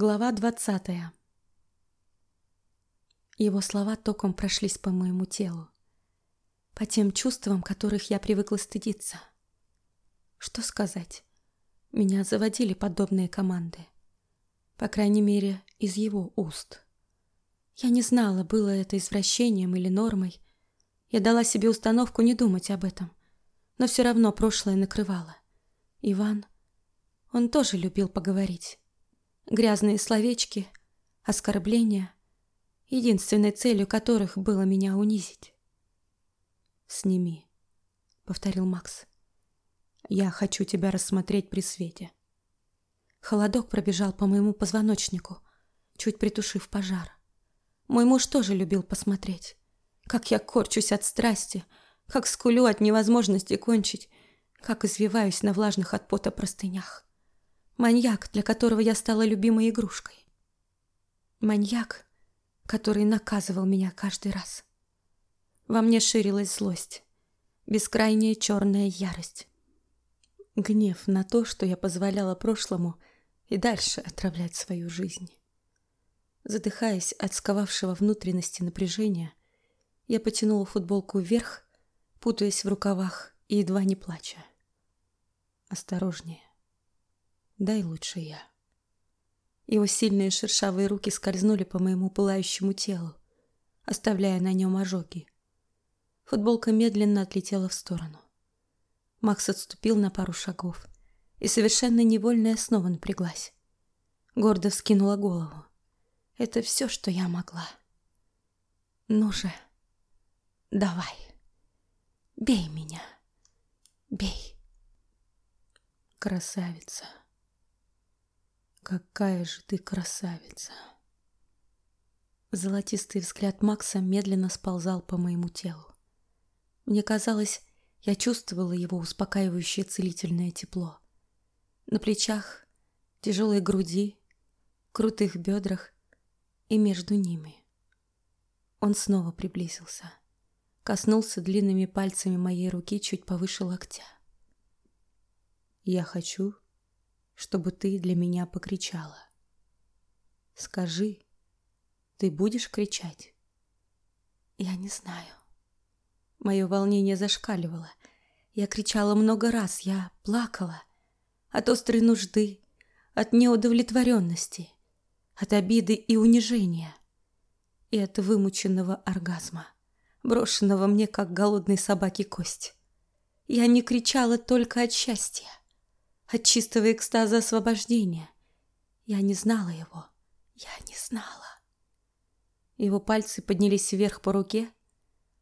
Глава двадцатая. Его слова током прошлись по моему телу, по тем чувствам, которых я привыкла стыдиться. Что сказать? Меня заводили подобные команды. По крайней мере, из его уст. Я не знала, было это извращением или нормой. Я дала себе установку не думать об этом. Но все равно прошлое накрывало. Иван, он тоже любил поговорить грязные словечки, оскорбления, единственной целью которых было меня унизить. «Сними», — повторил Макс. «Я хочу тебя рассмотреть при свете». Холодок пробежал по моему позвоночнику, чуть притушив пожар. Мой муж тоже любил посмотреть, как я корчусь от страсти, как скулю от невозможности кончить, как извиваюсь на влажных от пота простынях. Маньяк, для которого я стала любимой игрушкой. Маньяк, который наказывал меня каждый раз. Во мне ширилась злость, бескрайняя черная ярость. Гнев на то, что я позволяла прошлому и дальше отравлять свою жизнь. Задыхаясь от сковавшего внутренности напряжения, я потянула футболку вверх, путаясь в рукавах и едва не плача. Осторожнее. Дай лучше я. Его сильные шершавые руки скользнули по моему пылающему телу, оставляя на нем ожоги. Футболка медленно отлетела в сторону. Макс отступил на пару шагов, и совершенно невольно я снова напряглась. Гордо вскинула голову. Это все, что я могла. Ну же, давай, бей меня, бей. Красавица. Какая же ты красавица. Золотистый взгляд Макса медленно сползал по моему телу. Мне казалось, я чувствовала его успокаивающее целительное тепло. На плечах, тяжелой груди, крутых бедрах и между ними. Он снова приблизился, коснулся длинными пальцами моей руки чуть повыше локтя. Я хочу, чтобы ты для меня покричала. Скажи, ты будешь кричать? Я не знаю. Мое волнение зашкаливало. Я кричала много раз, я плакала. От острой нужды, от неудовлетворенности, от обиды и унижения. И от вымученного оргазма, брошенного мне, как голодной собаке кость. Я не кричала только от счастья от чистого экстаза освобождения. Я не знала его. Я не знала. Его пальцы поднялись вверх по руке,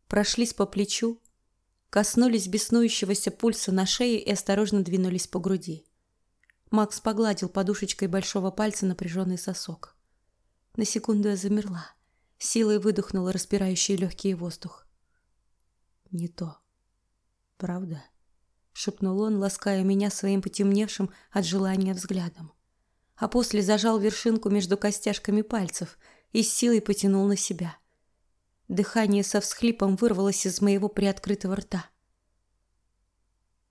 прошлись по плечу, коснулись беснующегося пульса на шее и осторожно двинулись по груди. Макс погладил подушечкой большого пальца напряженный сосок. На секунду я замерла, силой выдохнула распирающий легкий воздух. Не то. Правда? Шепнул он, лаская меня своим потемневшим от желания взглядом. А после зажал вершинку между костяшками пальцев и с силой потянул на себя. Дыхание со всхлипом вырвалось из моего приоткрытого рта.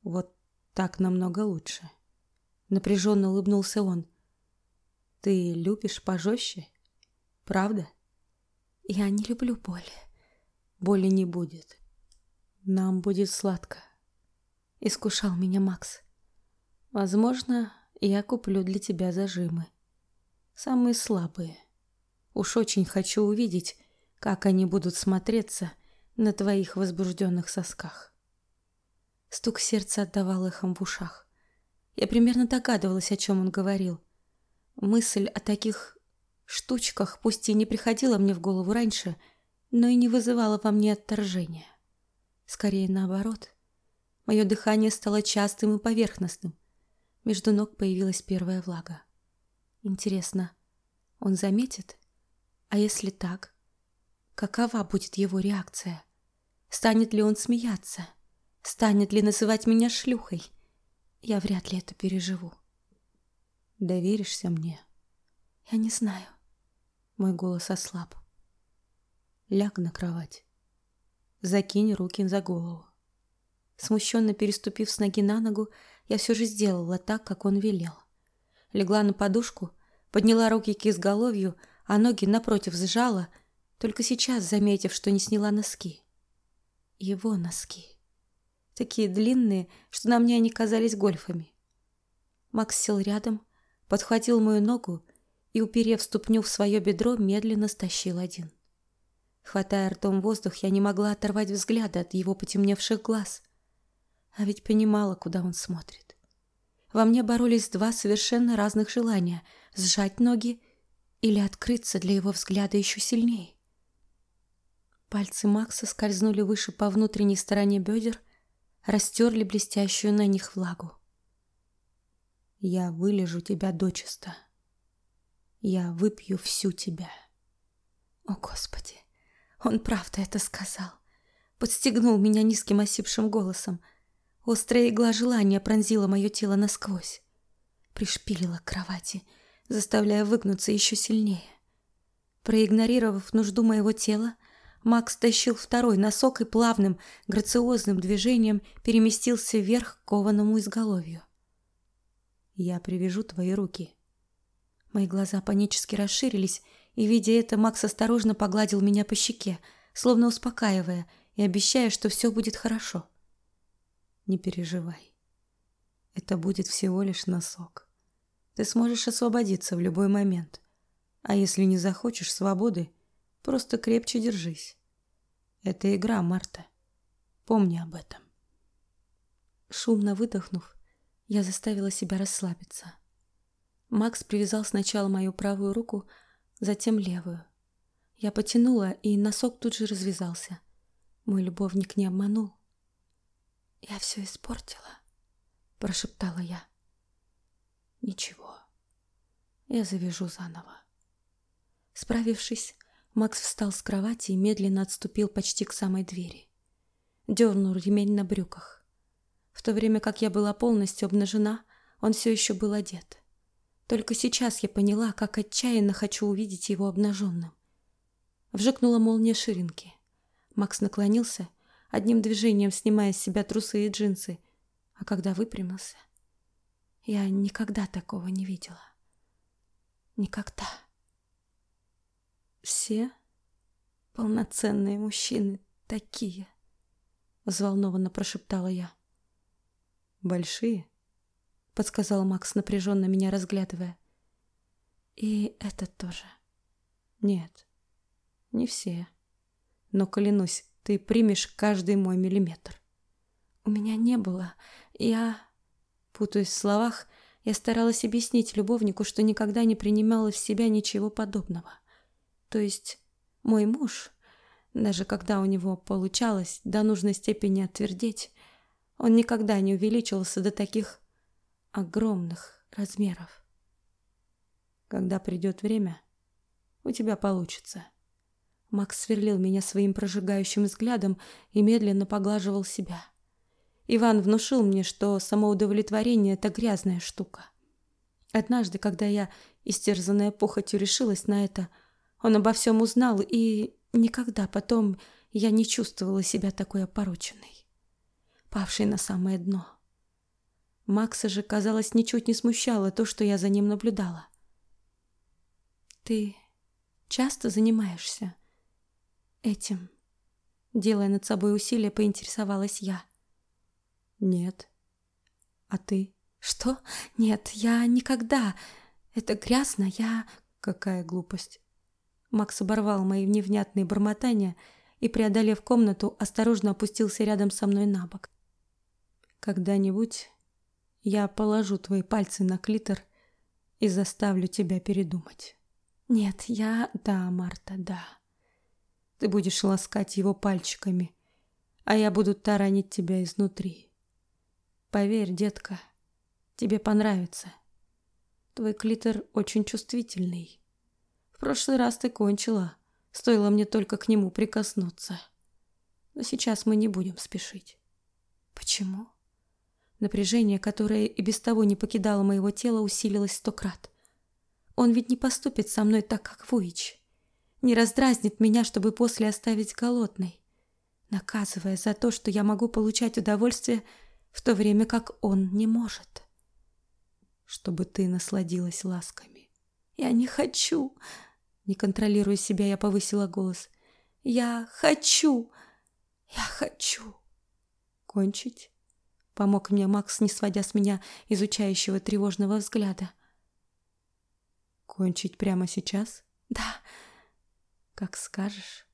Вот так намного лучше. Напряженно улыбнулся он. Ты любишь пожестче? Правда? Я не люблю боли. Боли не будет. Нам будет сладко искушал меня Макс. Возможно, я куплю для тебя зажимы. Самые слабые. Уж очень хочу увидеть, как они будут смотреться на твоих возбужденных сосках. Стук сердца отдавал эхом в ушах. Я примерно догадывалась, о чем он говорил. Мысль о таких штучках пусть и не приходила мне в голову раньше, но и не вызывала во мне отторжения. Скорее наоборот. Мое дыхание стало частым и поверхностным. Между ног появилась первая влага. Интересно, он заметит? А если так, какова будет его реакция? Станет ли он смеяться? Станет ли называть меня шлюхой? Я вряд ли это переживу. Доверишься мне? Я не знаю. Мой голос ослаб. Ляг на кровать. Закинь руки за голову. Смущенно переступив с ноги на ногу, я все же сделала так, как он велел. Легла на подушку, подняла руки к изголовью, а ноги напротив сжала, только сейчас заметив, что не сняла носки. Его носки. Такие длинные, что на мне они казались гольфами. Макс сел рядом, подхватил мою ногу и, уперев ступню в свое бедро, медленно стащил один. Хватая ртом воздух, я не могла оторвать взгляда от его потемневших глаз. А ведь понимала, куда он смотрит. Во мне боролись два совершенно разных желания — сжать ноги или открыться для его взгляда еще сильнее. Пальцы Макса скользнули выше по внутренней стороне бедер, растерли блестящую на них влагу. «Я вылежу тебя дочисто. Я выпью всю тебя». О, Господи! Он правда это сказал. Подстегнул меня низким осипшим голосом. Острая игла желания пронзила мое тело насквозь. Пришпилила к кровати, заставляя выгнуться еще сильнее. Проигнорировав нужду моего тела, Макс тащил второй носок и плавным, грациозным движением переместился вверх к кованому изголовью. «Я привяжу твои руки». Мои глаза панически расширились, и, видя это, Макс осторожно погладил меня по щеке, словно успокаивая и обещая, что все будет хорошо. «Не переживай. Это будет всего лишь носок. Ты сможешь освободиться в любой момент. А если не захочешь свободы, просто крепче держись. Это игра, Марта. Помни об этом». Шумно выдохнув, я заставила себя расслабиться. Макс привязал сначала мою правую руку, затем левую. Я потянула, и носок тут же развязался. Мой любовник не обманул. «Я все испортила», — прошептала я. «Ничего, я завяжу заново». Справившись, Макс встал с кровати и медленно отступил почти к самой двери. Дернул ремень на брюках. В то время как я была полностью обнажена, он все еще был одет. Только сейчас я поняла, как отчаянно хочу увидеть его обнаженным. Вжикнула молния ширинки. Макс наклонился, одним движением снимая с себя трусы и джинсы, а когда выпрямился, я никогда такого не видела. Никогда. Все полноценные мужчины такие, взволнованно прошептала я. Большие? подсказал Макс, напряженно меня разглядывая. И этот тоже. Нет, не все. Но клянусь, ты примешь каждый мой миллиметр. У меня не было. Я, путаясь в словах, я старалась объяснить любовнику, что никогда не принимала в себя ничего подобного. То есть мой муж, даже когда у него получалось до нужной степени отвердеть, он никогда не увеличивался до таких огромных размеров. Когда придет время, у тебя получится. Макс сверлил меня своим прожигающим взглядом и медленно поглаживал себя. Иван внушил мне, что самоудовлетворение это грязная штука. Однажды, когда я, истерзанная похотью, решилась на это, он обо всем узнал, и никогда потом я не чувствовала себя такой опороченной, павшей на самое дно. Макса же, казалось, ничуть не смущало то, что я за ним наблюдала. «Ты часто занимаешься этим?» Делая над собой усилие, поинтересовалась я. «Нет. А ты?» «Что? Нет, я никогда. Это грязно, я...» «Какая глупость!» Макс оборвал мои невнятные бормотания и, преодолев комнату, осторожно опустился рядом со мной на бок. «Когда-нибудь я положу твои пальцы на клитор и заставлю тебя передумать. Нет, я... Да, Марта, да. Ты будешь ласкать его пальчиками, а я буду таранить тебя изнутри. Поверь, детка, тебе понравится. Твой клитор очень чувствительный. В прошлый раз ты кончила, стоило мне только к нему прикоснуться. Но сейчас мы не будем спешить. Почему? Напряжение, которое и без того не покидало моего тела, усилилось сто крат. Он ведь не поступит со мной так, как Вуич. Не раздразнит меня, чтобы после оставить голодной, наказывая за то, что я могу получать удовольствие, в то время как он не может. Чтобы ты насладилась ласками. Я не хочу. Не контролируя себя, я повысила голос. Я хочу. Я хочу. Кончить? Помог мне Макс, не сводя с меня изучающего тревожного взгляда. Кончить прямо сейчас? Да. Как скажешь.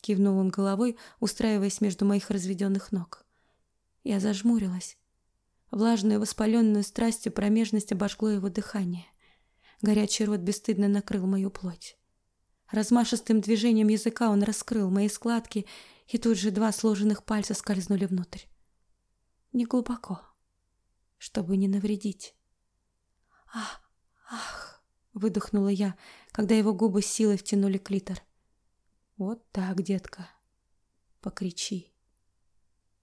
Кивнул он головой, устраиваясь между моих разведенных ног. Я зажмурилась. Влажную, воспаленную страстью промежность обожгло его дыхание. Горячий рот бесстыдно накрыл мою плоть. Размашистым движением языка он раскрыл мои складки, и тут же два сложенных пальца скользнули внутрь. Не глубоко, чтобы не навредить. «Ах, ах!» — выдохнула я, когда его губы силой втянули клитор. «Вот так, детка, покричи».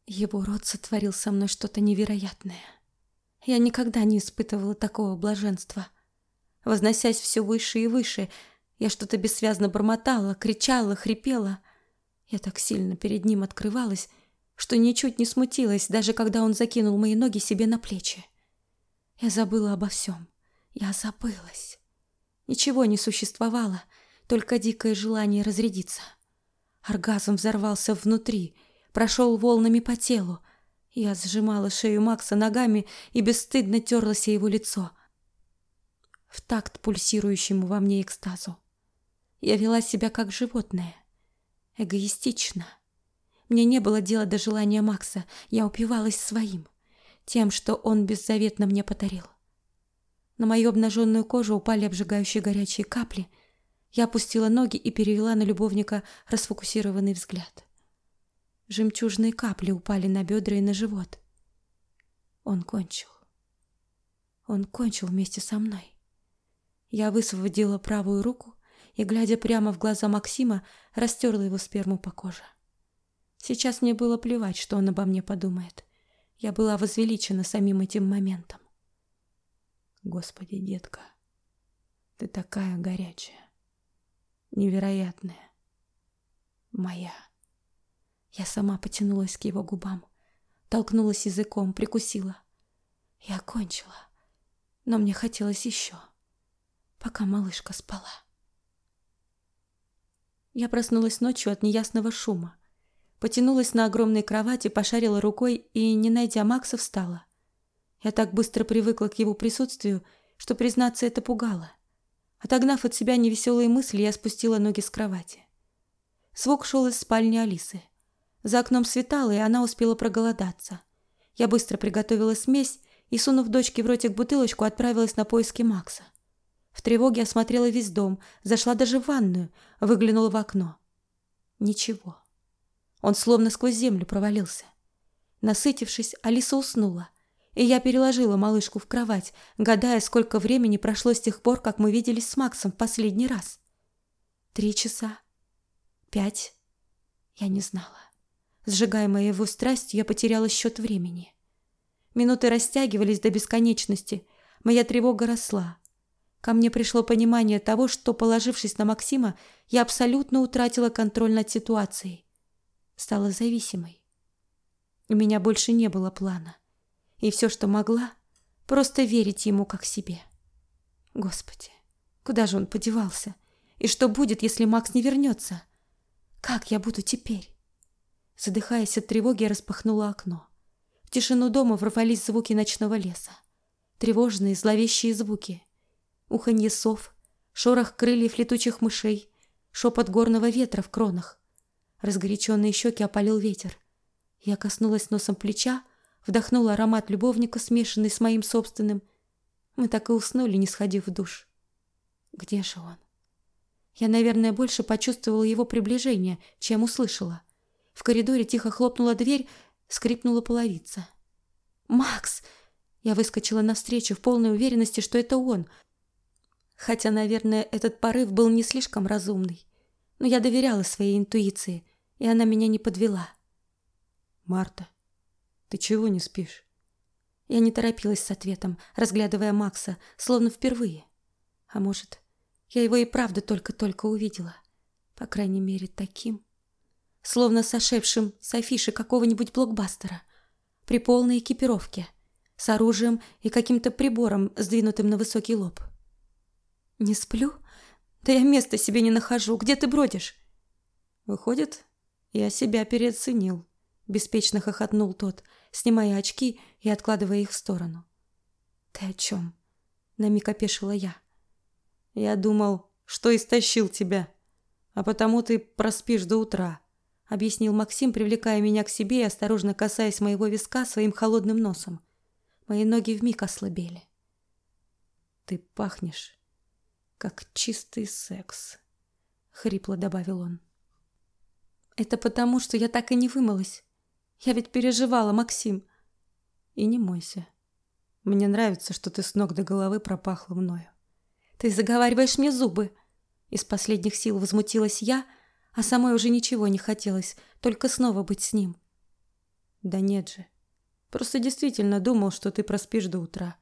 Его рот сотворил со мной что-то невероятное. Я никогда не испытывала такого блаженства. Возносясь все выше и выше, я что-то бессвязно бормотала, кричала, хрипела. Я так сильно перед ним открывалась, что ничуть не смутилась, даже когда он закинул мои ноги себе на плечи. Я забыла обо всем. Я забылась. Ничего не существовало, только дикое желание разрядиться. Оргазм взорвался внутри, прошел волнами по телу. Я сжимала шею Макса ногами и бесстыдно терлась о его лицо. В такт пульсирующему во мне экстазу. Я вела себя как животное. Эгоистично. Мне не было дела до желания Макса. Я упивалась своим. Тем, что он беззаветно мне подарил. На мою обнаженную кожу упали обжигающие горячие капли. Я опустила ноги и перевела на любовника расфокусированный взгляд. Жемчужные капли упали на бедра и на живот. Он кончил. Он кончил вместе со мной. Я высвободила правую руку и, глядя прямо в глаза Максима, растерла его сперму по коже. Сейчас мне было плевать, что он обо мне подумает. Я была возвеличена самим этим моментом. Господи, детка, ты такая горячая, невероятная, моя. Я сама потянулась к его губам, толкнулась языком, прикусила. Я кончила, но мне хотелось еще, пока малышка спала. Я проснулась ночью от неясного шума. Потянулась на огромной кровати, пошарила рукой и, не найдя Макса, встала. Я так быстро привыкла к его присутствию, что, признаться, это пугало. Отогнав от себя невеселые мысли, я спустила ноги с кровати. Звук шел из спальни Алисы. За окном светало, и она успела проголодаться. Я быстро приготовила смесь и, сунув дочке в ротик бутылочку, отправилась на поиски Макса. В тревоге осмотрела весь дом, зашла даже в ванную, выглянула в окно. Ничего. Он словно сквозь землю провалился. Насытившись, Алиса уснула, и я переложила малышку в кровать, гадая, сколько времени прошло с тех пор, как мы виделись с Максом в последний раз. Три часа? Пять? Я не знала. Сжигаемая его страстью, я потеряла счет времени. Минуты растягивались до бесконечности. Моя тревога росла. Ко мне пришло понимание того, что, положившись на Максима, я абсолютно утратила контроль над ситуацией. Стала зависимой. У меня больше не было плана. И все, что могла, просто верить ему как себе. Господи, куда же он подевался? И что будет, если Макс не вернется? Как я буду теперь? Задыхаясь от тревоги, я распахнула окно. В тишину дома ворвались звуки ночного леса. Тревожные, зловещие звуки. Уханье сов, шорох крыльев летучих мышей, шепот горного ветра в кронах. Разгоряченные щеки опалил ветер. Я коснулась носом плеча, вдохнула аромат любовника, смешанный с моим собственным. Мы так и уснули, не сходив в душ. Где же он? Я, наверное, больше почувствовала его приближение, чем услышала. В коридоре тихо хлопнула дверь, скрипнула половица. «Макс!» Я выскочила навстречу в полной уверенности, что это он. Хотя, наверное, этот порыв был не слишком разумный. Но я доверяла своей интуиции, и она меня не подвела. «Марта, ты чего не спишь?» Я не торопилась с ответом, разглядывая Макса, словно впервые. А может, я его и правда только-только увидела. По крайней мере, таким словно сошедшим с афиши какого-нибудь блокбастера, при полной экипировке, с оружием и каким-то прибором, сдвинутым на высокий лоб. Не сплю? Да я места себе не нахожу. Где ты бродишь? Выходит, я себя переоценил. Беспечно хохотнул тот, снимая очки и откладывая их в сторону. Ты о чем? На миг опешила я. Я думал, что истощил тебя, а потому ты проспишь до утра, объяснил Максим, привлекая меня к себе и осторожно касаясь моего виска своим холодным носом. Мои ноги вмиг ослабели. Ты пахнешь как чистый секс, хрипло добавил он. Это потому, что я так и не вымылась. Я ведь переживала, Максим. И не мойся. Мне нравится, что ты с ног до головы пропахла мною. Ты заговариваешь мне зубы. Из последних сил возмутилась я, а самой уже ничего не хотелось, только снова быть с ним. Да нет же. Просто действительно думал, что ты проспишь до утра.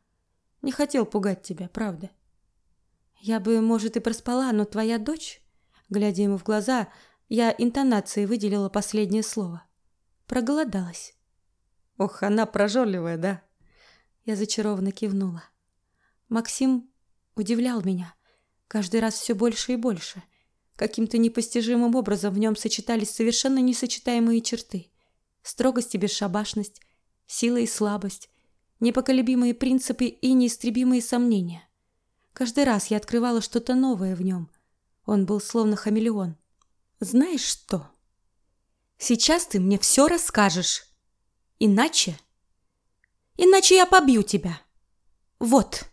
Не хотел пугать тебя, правда? Я бы, может, и проспала, но твоя дочь, глядя ему в глаза, я интонацией выделила последнее слово. Проголодалась. Ох, она прожорливая, да? Я зачарованно кивнула. Максим удивлял меня, каждый раз все больше и больше. Каким-то непостижимым образом в нем сочетались совершенно несочетаемые черты: строгость и бесшабашность, сила и слабость, непоколебимые принципы и неистребимые сомнения. Каждый раз я открывала что-то новое в нем. Он был словно хамелеон. Знаешь что? Сейчас ты мне все расскажешь. Иначе... Иначе я побью тебя. Вот.